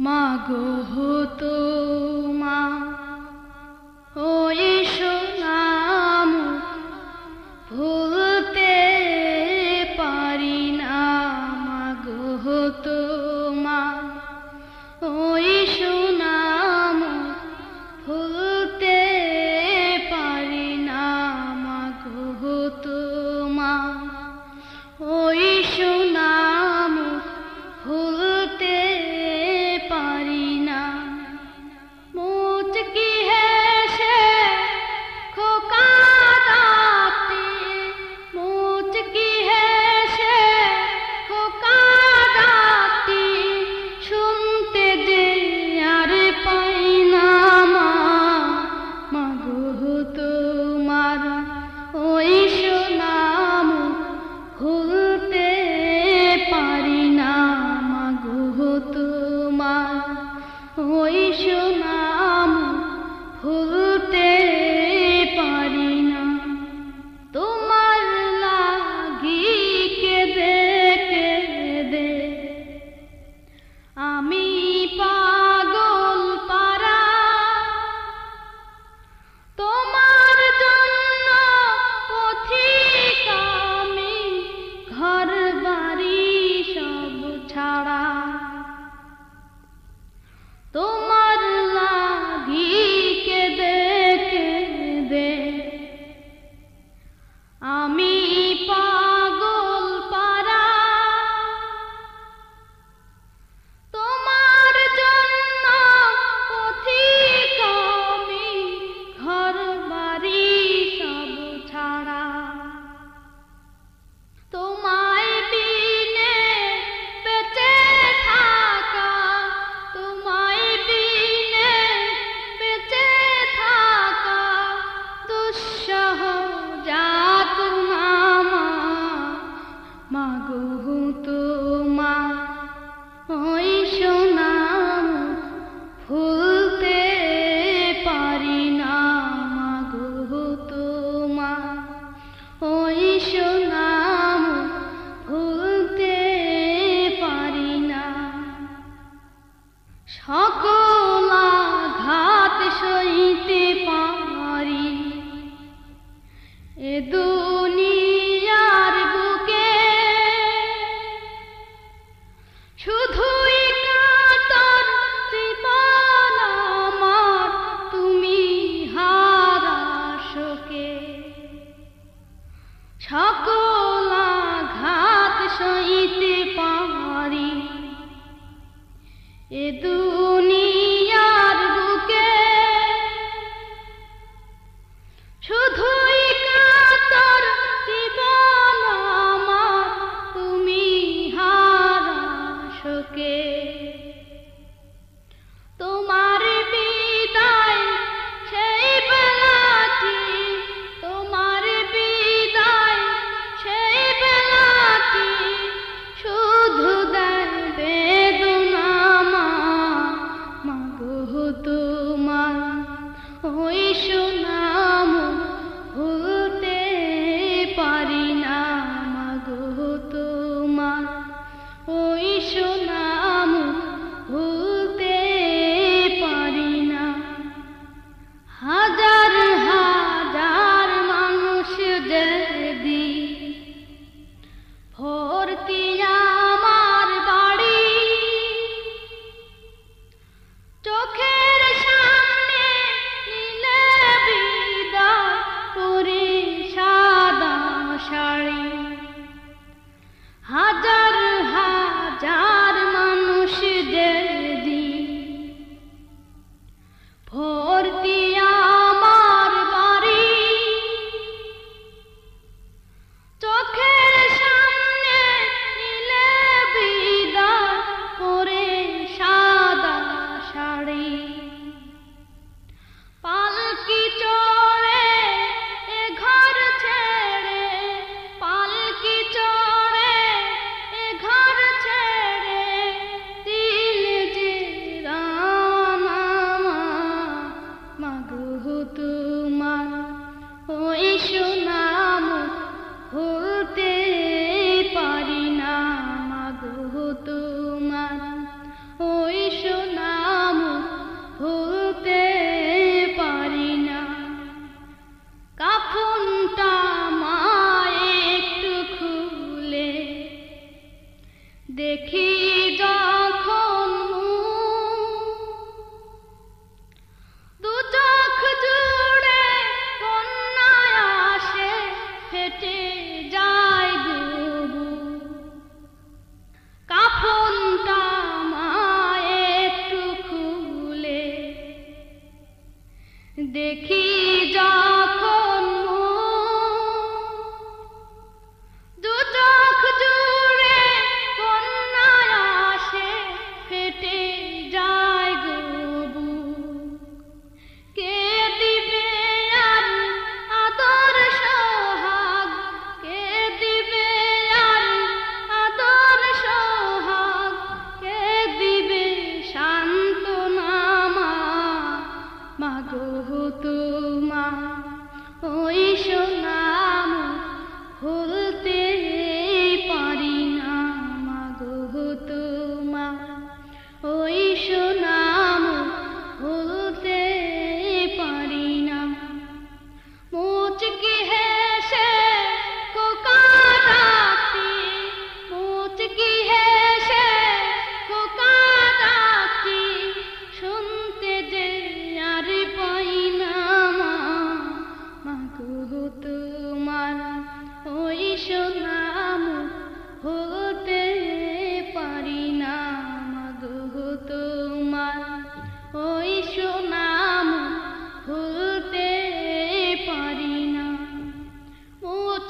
मा गो हा তোমার ওই সোনাম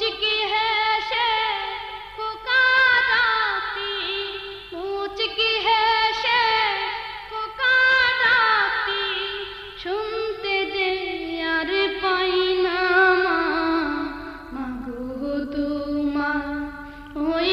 মুচকি হেসে কোকা ডাকতি মুচকি হেসে কোকা ডাকতি শুনতে যে আর পাই না মা। মাগো ওই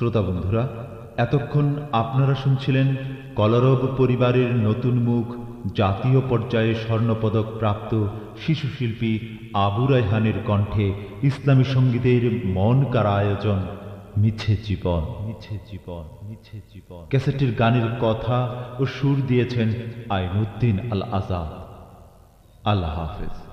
শ্রোতা বন্ধুরা, এতক্ষণ আপনারা শুনছিলেন কলরব পরিবারের নতুন মুখ, জাতীয় পর্যায়ে স্বর্ণপদক প্রাপ্ত শিশু শিল্পী আবু রায়হানের কণ্ঠে ইসলামী সঙ্গীতের মন কারা আয়োজন, মিছে জীবন মিছে জীবন মিছে জীবন। ক্যাসেটের গানের কথা ও সুর দিয়েছেন আইনুদ্দিন আল আজাদ আল্লাহ হাফেজ।